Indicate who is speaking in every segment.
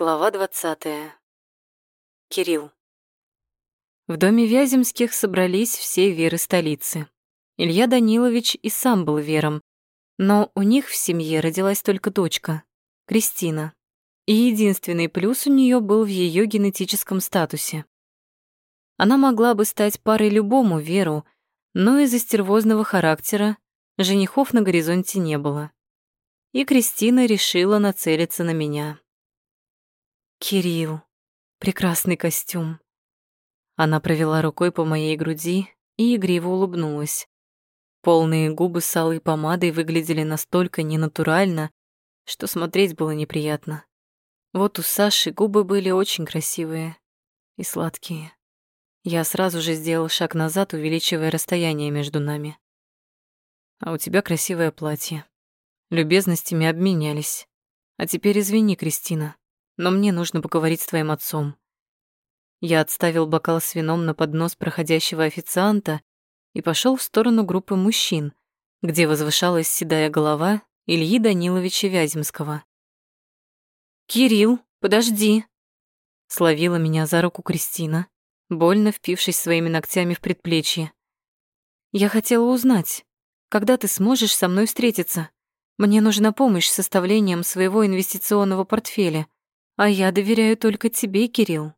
Speaker 1: Глава двадцатая. Кирилл. В доме Вяземских собрались все веры столицы. Илья Данилович и сам был вером, но у них в семье родилась только дочка, Кристина. И единственный плюс у нее был в ее генетическом статусе. Она могла бы стать парой любому веру, но из-за стервозного характера женихов на горизонте не было. И Кристина решила нацелиться на меня. Кирилл. Прекрасный костюм. Она провела рукой по моей груди и игриво улыбнулась. Полные губы с алой помадой выглядели настолько ненатурально, что смотреть было неприятно. Вот у Саши губы были очень красивые и сладкие. Я сразу же сделал шаг назад, увеличивая расстояние между нами. А у тебя красивое платье. Любезностями обменялись. А теперь извини, Кристина но мне нужно поговорить с твоим отцом». Я отставил бокал с вином на поднос проходящего официанта и пошел в сторону группы мужчин, где возвышалась седая голова Ильи Даниловича Вяземского. «Кирилл, подожди!» Словила меня за руку Кристина, больно впившись своими ногтями в предплечье. «Я хотела узнать, когда ты сможешь со мной встретиться? Мне нужна помощь с составлением своего инвестиционного портфеля. А я доверяю только тебе, Кирилл.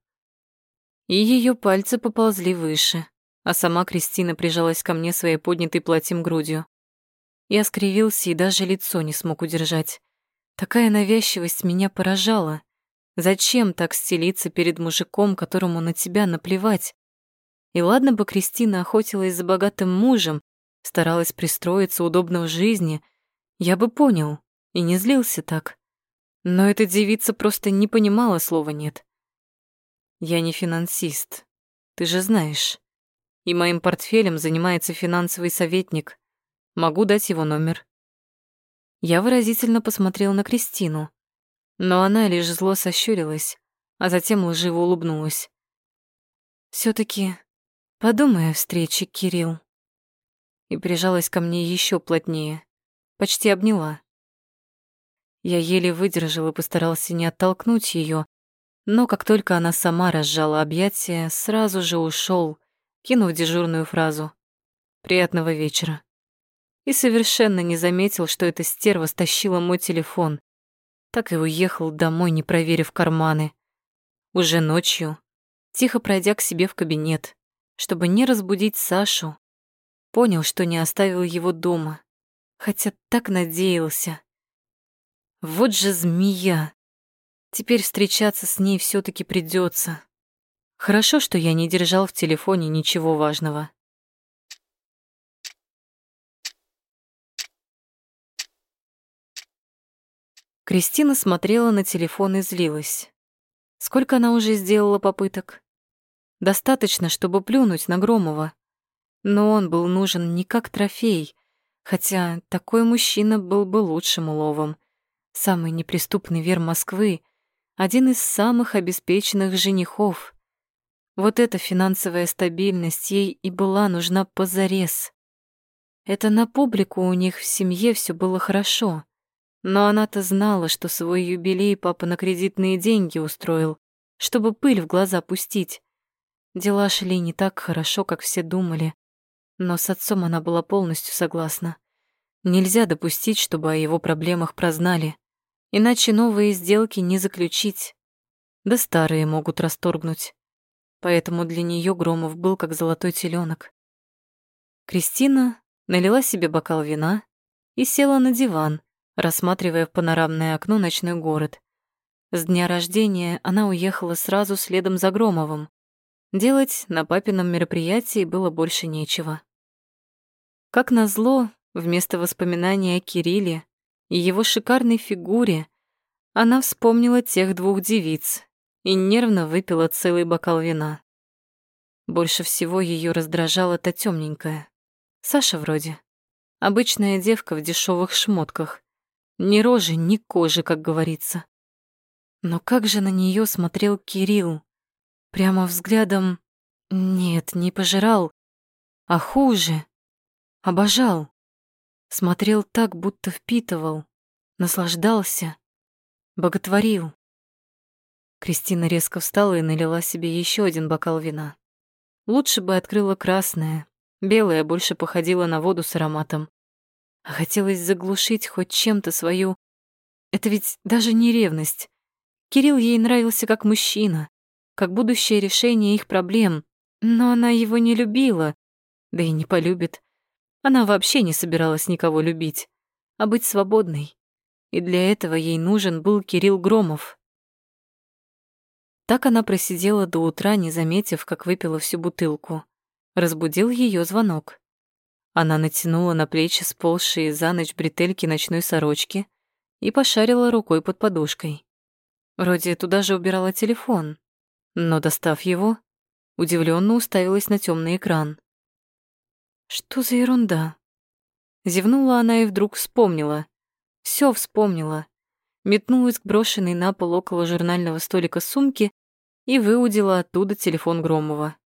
Speaker 1: И ее пальцы поползли выше, а сама Кристина прижалась ко мне своей поднятой платьем грудью. Я скривился и даже лицо не смог удержать. Такая навязчивость меня поражала. Зачем так стелиться перед мужиком, которому на тебя наплевать? И ладно бы Кристина охотилась за богатым мужем, старалась пристроиться удобно в жизни, я бы понял и не злился так. Но эта девица просто не понимала слова «нет». Я не финансист, ты же знаешь. И моим портфелем занимается финансовый советник. Могу дать его номер. Я выразительно посмотрел на Кристину, но она лишь зло сощурилась, а затем лживо улыбнулась. все таки подумай о встрече, Кирилл. И прижалась ко мне еще плотнее, почти обняла. Я еле выдержал и постарался не оттолкнуть ее, но как только она сама разжала объятия, сразу же ушел, кинув дежурную фразу «Приятного вечера». И совершенно не заметил, что эта стерва стащила мой телефон. Так и уехал домой, не проверив карманы. Уже ночью, тихо пройдя к себе в кабинет, чтобы не разбудить Сашу, понял, что не оставил его дома, хотя так надеялся. Вот же змея. Теперь встречаться с ней все таки придется. Хорошо, что я не держал в телефоне ничего важного. Кристина смотрела на телефон и злилась. Сколько она уже сделала попыток? Достаточно, чтобы плюнуть на Громова. Но он был нужен не как трофей, хотя такой мужчина был бы лучшим уловом самый неприступный вер Москвы, один из самых обеспеченных женихов. Вот эта финансовая стабильность ей и была нужна позарез. Это на публику у них в семье все было хорошо, но она-то знала, что свой юбилей папа на кредитные деньги устроил, чтобы пыль в глаза пустить. Дела шли не так хорошо, как все думали, но с отцом она была полностью согласна. Нельзя допустить, чтобы о его проблемах прознали. Иначе новые сделки не заключить, да старые могут расторгнуть. Поэтому для нее Громов был как золотой теленок. Кристина налила себе бокал вина и села на диван, рассматривая в панорамное окно ночной город. С дня рождения она уехала сразу следом за Громовым. Делать на папином мероприятии было больше нечего. Как назло, вместо воспоминаний о Кирилле и его шикарной фигуре, она вспомнила тех двух девиц и нервно выпила целый бокал вина. Больше всего ее раздражала та темненькая. Саша вроде. Обычная девка в дешевых шмотках. Ни рожи, ни кожи, как говорится. Но как же на нее смотрел Кирилл? Прямо взглядом... Нет, не пожирал, а хуже. Обожал. Смотрел так, будто впитывал, наслаждался, боготворил. Кристина резко встала и налила себе еще один бокал вина. Лучше бы открыла красное, белое больше походило на воду с ароматом. А хотелось заглушить хоть чем-то свою... Это ведь даже не ревность. Кирилл ей нравился как мужчина, как будущее решение их проблем, но она его не любила, да и не полюбит. Она вообще не собиралась никого любить, а быть свободной. И для этого ей нужен был Кирилл Громов. Так она просидела до утра, не заметив, как выпила всю бутылку. Разбудил ее звонок. Она натянула на плечи сползшие за ночь бретельки ночной сорочки и пошарила рукой под подушкой. Вроде туда же убирала телефон, но, достав его, удивленно уставилась на темный экран. Что за ерунда? Зевнула она и вдруг вспомнила. Все вспомнила. Метнулась к брошенной на пол около журнального столика сумке и выудила оттуда телефон Громова.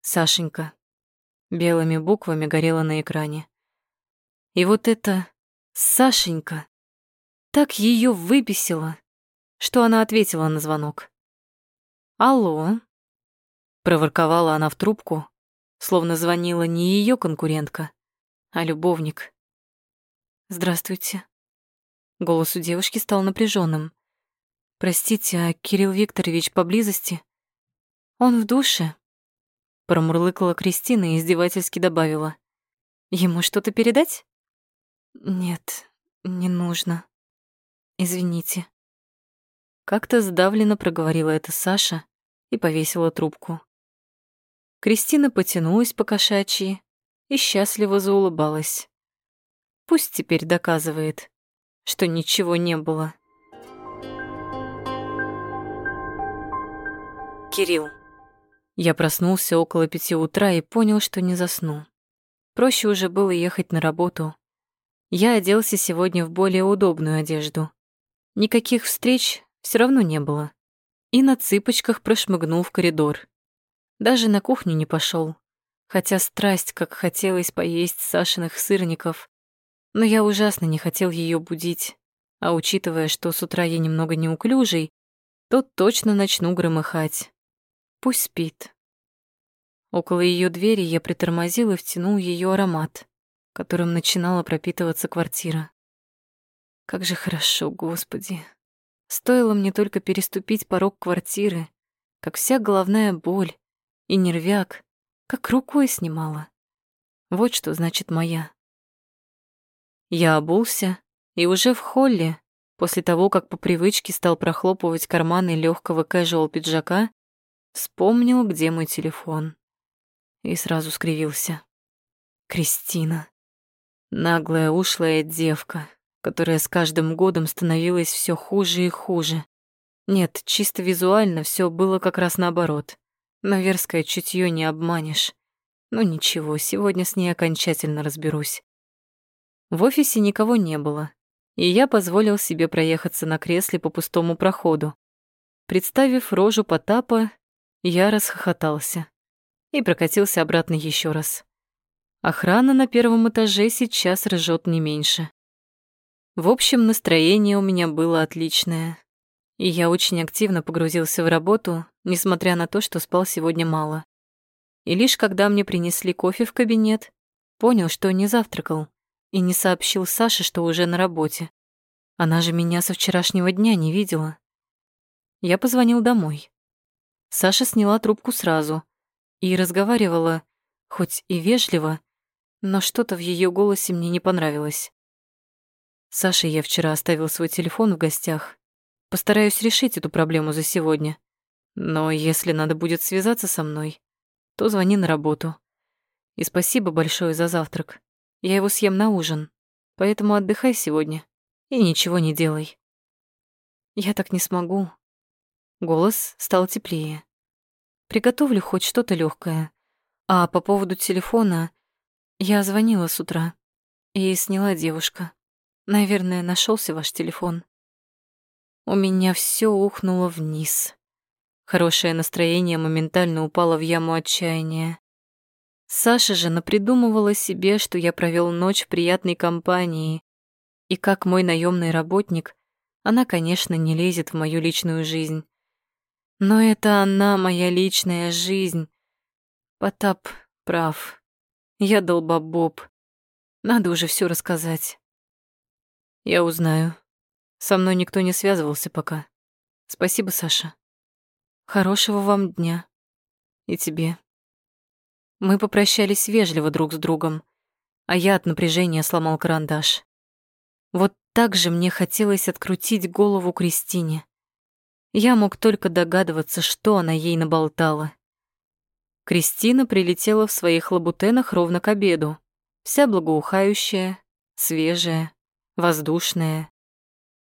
Speaker 1: Сашенька. Белыми буквами горела на экране. И вот это Сашенька так ее выписила, что она ответила на звонок. «Алло», — проворковала она в трубку, словно звонила не ее конкурентка, а любовник. «Здравствуйте». Голос у девушки стал напряженным. «Простите, а Кирилл Викторович поблизости?» «Он в душе?» Промурлыкала Кристина и издевательски добавила. «Ему что-то передать?» «Нет, не нужно. Извините». Как-то сдавленно проговорила это Саша и повесила трубку. Кристина потянулась по кошачьи и счастливо заулыбалась. Пусть теперь доказывает, что ничего не было. Кирилл. Я проснулся около пяти утра и понял, что не засну. Проще уже было ехать на работу. Я оделся сегодня в более удобную одежду. Никаких встреч все равно не было. И на цыпочках прошмыгнул в коридор. Даже на кухню не пошел, хотя страсть, как хотелось поесть Сашиных сырников. Но я ужасно не хотел ее будить, а учитывая, что с утра я немного неуклюжий, то точно начну громыхать. Пусть спит. Около ее двери я притормозил и втянул ее аромат, которым начинала пропитываться квартира. Как же хорошо, Господи. Стоило мне только переступить порог квартиры, как вся головная боль и нервяк, как рукой снимала. Вот что значит моя. Я обулся и уже в холле, после того, как по привычке стал прохлопывать карманы легкого casual пиджака, Вспомнил, где мой телефон. И сразу скривился. Кристина. Наглая, ушлая девка, которая с каждым годом становилась все хуже и хуже. Нет, чисто визуально все было как раз наоборот. Но верское чутье не обманешь. Ну ничего, сегодня с ней окончательно разберусь. В офисе никого не было, и я позволил себе проехаться на кресле по пустому проходу. Представив рожу Потапа, я расхохотался и прокатился обратно еще раз. Охрана на первом этаже сейчас ржет не меньше. В общем, настроение у меня было отличное. И я очень активно погрузился в работу, несмотря на то, что спал сегодня мало. И лишь когда мне принесли кофе в кабинет, понял, что не завтракал, и не сообщил Саше, что уже на работе. Она же меня со вчерашнего дня не видела. Я позвонил домой. Саша сняла трубку сразу и разговаривала, хоть и вежливо, но что-то в ее голосе мне не понравилось. Саша, я вчера оставил свой телефон в гостях. Постараюсь решить эту проблему за сегодня. Но если надо будет связаться со мной, то звони на работу. И спасибо большое за завтрак. Я его съем на ужин. Поэтому отдыхай сегодня и ничего не делай. Я так не смогу. Голос стал теплее. Приготовлю хоть что-то легкое. А по поводу телефона я звонила с утра и сняла девушка. Наверное, нашелся ваш телефон. У меня все ухнуло вниз. Хорошее настроение моментально упало в яму отчаяния. Саша же напридумывала себе, что я провел ночь в приятной компании, и как мой наемный работник, она, конечно, не лезет в мою личную жизнь Но это она, моя личная жизнь. Потап прав. Я долбобоб. Надо уже все рассказать. Я узнаю. Со мной никто не связывался пока. Спасибо, Саша. Хорошего вам дня. И тебе. Мы попрощались вежливо друг с другом, а я от напряжения сломал карандаш. Вот так же мне хотелось открутить голову Кристине. Я мог только догадываться, что она ей наболтала. Кристина прилетела в своих лабутенах ровно к обеду, вся благоухающая, свежая, воздушная,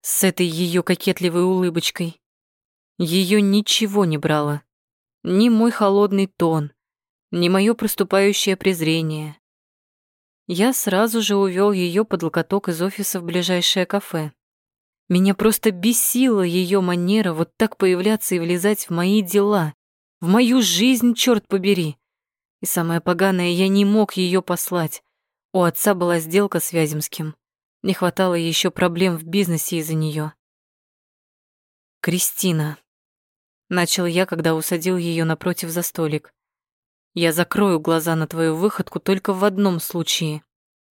Speaker 1: с этой ее кокетливой улыбочкой. Ее ничего не брало. Ни мой холодный тон, ни мое проступающее презрение. Я сразу же увел ее под локоток из офиса в ближайшее кафе. Меня просто бесила ее манера вот так появляться и влезать в мои дела, в мою жизнь, черт побери. И самое поганое, я не мог ее послать. У отца была сделка с Вяземским. Не хватало еще проблем в бизнесе из-за нее. Кристина. Начал я, когда усадил ее напротив за столик. Я закрою глаза на твою выходку только в одном случае.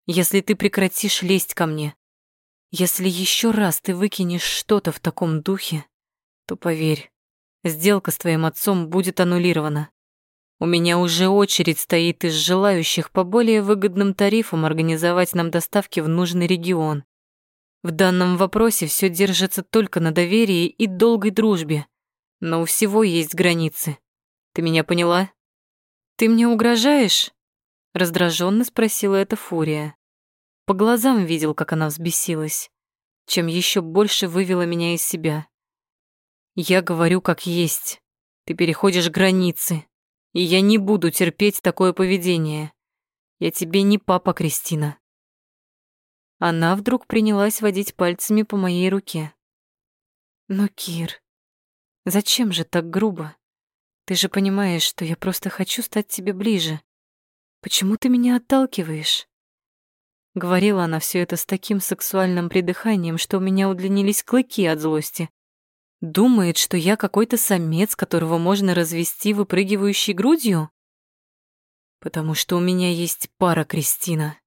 Speaker 1: Если ты прекратишь лезть ко мне. Если еще раз ты выкинешь что-то в таком духе, то поверь, сделка с твоим отцом будет аннулирована. У меня уже очередь стоит из желающих по более выгодным тарифам организовать нам доставки в нужный регион. В данном вопросе все держится только на доверии и долгой дружбе. Но у всего есть границы. Ты меня поняла? Ты мне угрожаешь? Раздраженно спросила эта фурия. По глазам видел, как она взбесилась, чем еще больше вывела меня из себя. Я говорю как есть. Ты переходишь границы. И я не буду терпеть такое поведение. Я тебе не папа, Кристина. Она вдруг принялась водить пальцами по моей руке. Но, Кир, зачем же так грубо? Ты же понимаешь, что я просто хочу стать тебе ближе. Почему ты меня отталкиваешь? Говорила она все это с таким сексуальным придыханием, что у меня удлинились клыки от злости. Думает, что я какой-то самец, которого можно развести выпрыгивающей грудью? Потому что у меня есть пара, Кристина.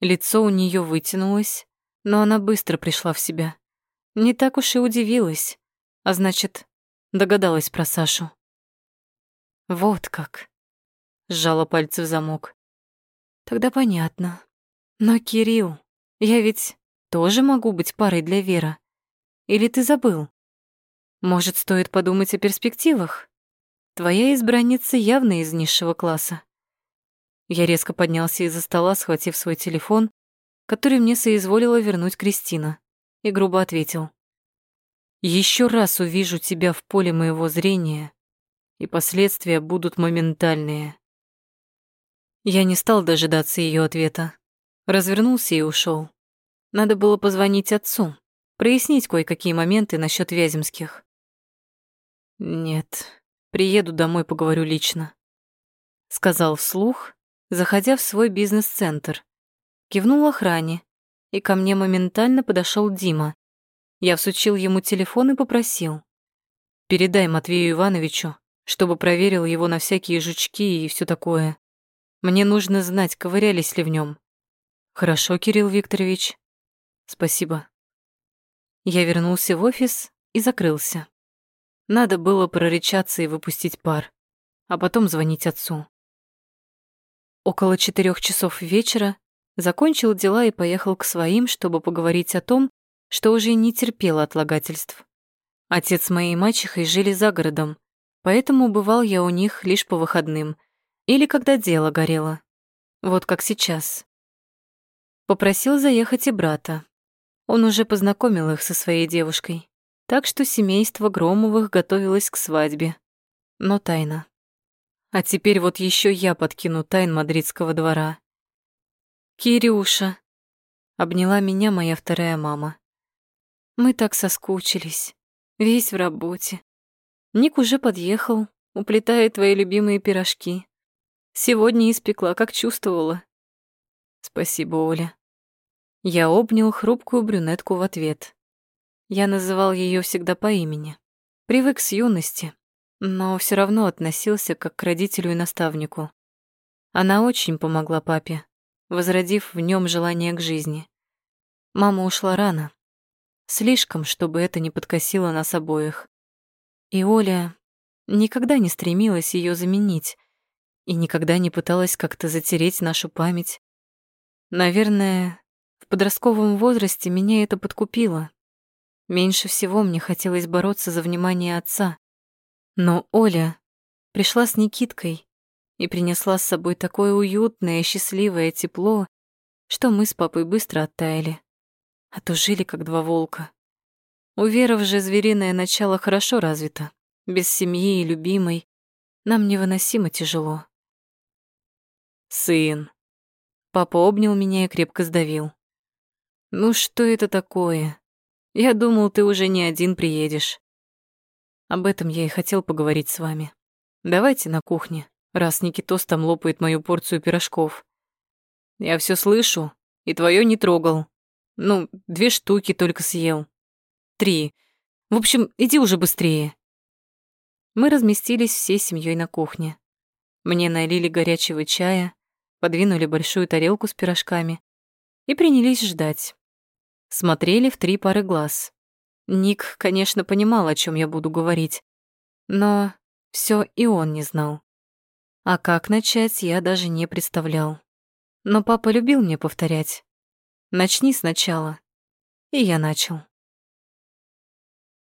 Speaker 1: Лицо у нее вытянулось, но она быстро пришла в себя. Не так уж и удивилась, а значит, догадалась про Сашу. Вот как. Сжала пальцы в замок. Тогда понятно. Но, Кирилл, я ведь тоже могу быть парой для Вера. Или ты забыл? Может, стоит подумать о перспективах? Твоя избранница явно из низшего класса. Я резко поднялся из-за стола, схватив свой телефон, который мне соизволила вернуть Кристина, и грубо ответил. Еще раз увижу тебя в поле моего зрения, и последствия будут моментальные. Я не стал дожидаться ее ответа. Развернулся и ушел. Надо было позвонить отцу, прояснить кое-какие моменты насчет Вяземских. «Нет, приеду домой, поговорю лично», — сказал вслух, заходя в свой бизнес-центр. Кивнул охране, и ко мне моментально подошел Дима. Я всучил ему телефон и попросил. «Передай Матвею Ивановичу, чтобы проверил его на всякие жучки и все такое. Мне нужно знать, ковырялись ли в нем. «Хорошо, Кирилл Викторович. Спасибо». Я вернулся в офис и закрылся. Надо было прорычаться и выпустить пар, а потом звонить отцу. Около четырех часов вечера закончил дела и поехал к своим, чтобы поговорить о том, что уже не терпел отлагательств. Отец моей мачехой жили за городом, поэтому бывал я у них лишь по выходным или когда дело горело. Вот как сейчас. Попросил заехать и брата, он уже познакомил их со своей девушкой, так что семейство Громовых готовилось к свадьбе. Но тайна. А теперь вот еще я подкину тайн мадридского двора. «Кирюша», — обняла меня моя вторая мама. «Мы так соскучились, весь в работе. Ник уже подъехал, уплетает твои любимые пирожки. Сегодня испекла, как чувствовала». «Спасибо, Оля», я обнял хрупкую брюнетку в ответ. Я называл ее всегда по имени. Привык с юности, но все равно относился как к родителю и наставнику. Она очень помогла папе, возродив в нем желание к жизни. Мама ушла рано. Слишком, чтобы это не подкосило нас обоих. И Оля никогда не стремилась ее заменить и никогда не пыталась как-то затереть нашу память. Наверное, в подростковом возрасте меня это подкупило. Меньше всего мне хотелось бороться за внимание отца. Но Оля пришла с Никиткой и принесла с собой такое уютное и счастливое тепло, что мы с папой быстро оттаяли, а то жили как два волка. У Веров же звериное начало хорошо развито. Без семьи и любимой нам невыносимо тяжело. «Сын!» Папа обнял меня и крепко сдавил. «Ну что это такое? Я думал, ты уже не один приедешь. Об этом я и хотел поговорить с вами. Давайте на кухне, раз Никитос там лопает мою порцию пирожков. Я все слышу, и твое не трогал. Ну, две штуки только съел. Три. В общем, иди уже быстрее. Мы разместились всей семьей на кухне. Мне налили горячего чая, подвинули большую тарелку с пирожками и принялись ждать. Смотрели в три пары глаз. Ник, конечно, понимал, о чем я буду говорить, но все и он не знал. А как начать, я даже не представлял. Но папа любил мне повторять. Начни сначала. И я начал.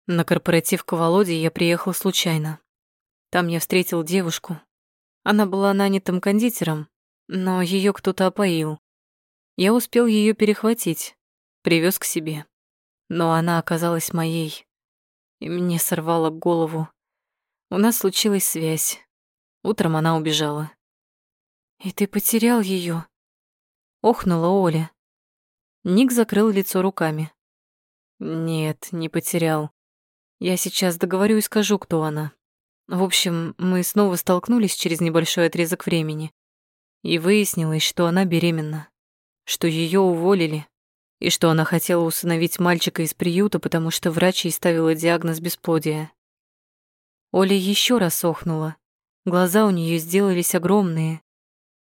Speaker 1: На корпоратив к Володе я приехал случайно. Там я встретил девушку. Она была нанятым кондитером, но ее кто-то опоил. Я успел ее перехватить, привез к себе но она оказалась моей, и мне сорвало голову. У нас случилась связь. Утром она убежала. «И ты потерял ее? охнула Оля. Ник закрыл лицо руками. «Нет, не потерял. Я сейчас договорю и скажу, кто она. В общем, мы снова столкнулись через небольшой отрезок времени. И выяснилось, что она беременна, что ее уволили, и что она хотела усыновить мальчика из приюта, потому что врач ей ставила диагноз бесплодия. Оля еще раз охнула. Глаза у нее сделались огромные.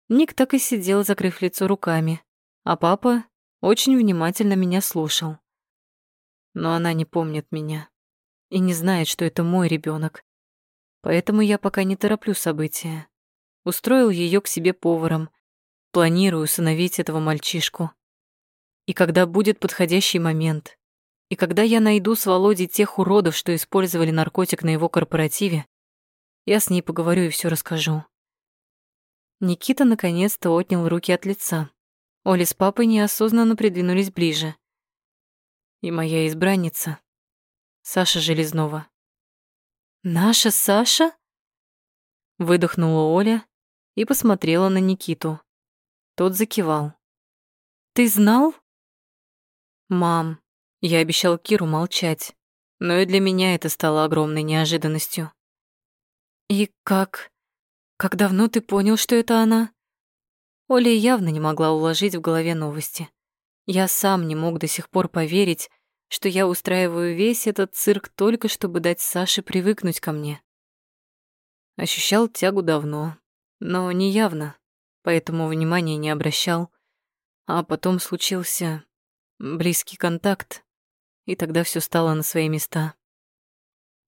Speaker 1: Ник так и сидел, закрыв лицо руками, а папа очень внимательно меня слушал. Но она не помнит меня и не знает, что это мой ребенок. Поэтому я пока не тороплю события. Устроил ее к себе поваром. Планирую усыновить этого мальчишку. И когда будет подходящий момент, и когда я найду с Володей тех уродов, что использовали наркотик на его корпоративе, я с ней поговорю и все расскажу. Никита наконец-то отнял руки от лица. Оля с папой неосознанно придвинулись ближе. И моя избранница, Саша Железнова. «Наша Саша?» Выдохнула Оля и посмотрела на Никиту. Тот закивал. «Ты знал?» «Мам, я обещал Киру молчать, но и для меня это стало огромной неожиданностью». «И как? Как давно ты понял, что это она?» Оля явно не могла уложить в голове новости. Я сам не мог до сих пор поверить, что я устраиваю весь этот цирк только чтобы дать Саше привыкнуть ко мне. Ощущал тягу давно, но не явно, поэтому внимания не обращал. А потом случился близкий контакт, и тогда все стало на свои места.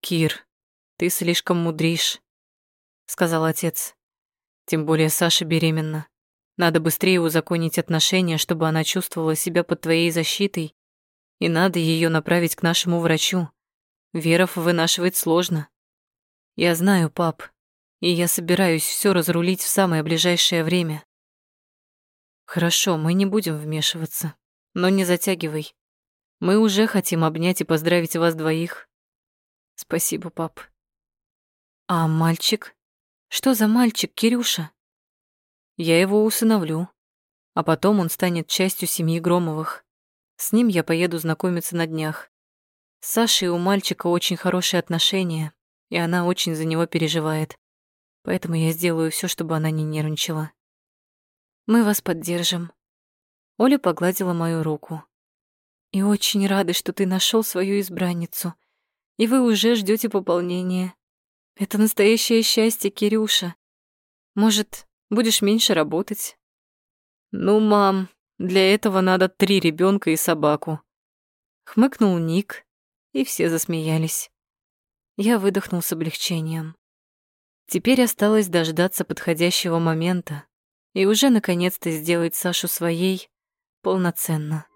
Speaker 1: «Кир, ты слишком мудришь», — сказал отец. «Тем более Саша беременна. Надо быстрее узаконить отношения, чтобы она чувствовала себя под твоей защитой, и надо ее направить к нашему врачу. Веров вынашивать сложно. Я знаю, пап, и я собираюсь все разрулить в самое ближайшее время. Хорошо, мы не будем вмешиваться но не затягивай. Мы уже хотим обнять и поздравить вас двоих. Спасибо, пап. А мальчик? Что за мальчик, Кирюша? Я его усыновлю, а потом он станет частью семьи Громовых. С ним я поеду знакомиться на днях. С Сашей у мальчика очень хорошие отношения, и она очень за него переживает. Поэтому я сделаю все, чтобы она не нервничала. Мы вас поддержим. Оля погладила мою руку. «И очень рада, что ты нашел свою избранницу. и вы уже ждете пополнения. Это настоящее счастье, Кирюша. Может, будешь меньше работать? Ну, мам, для этого надо три ребенка и собаку. Хмыкнул Ник, и все засмеялись. Я выдохнул с облегчением. Теперь осталось дождаться подходящего момента и уже наконец-то сделать Сашу своей полноценно.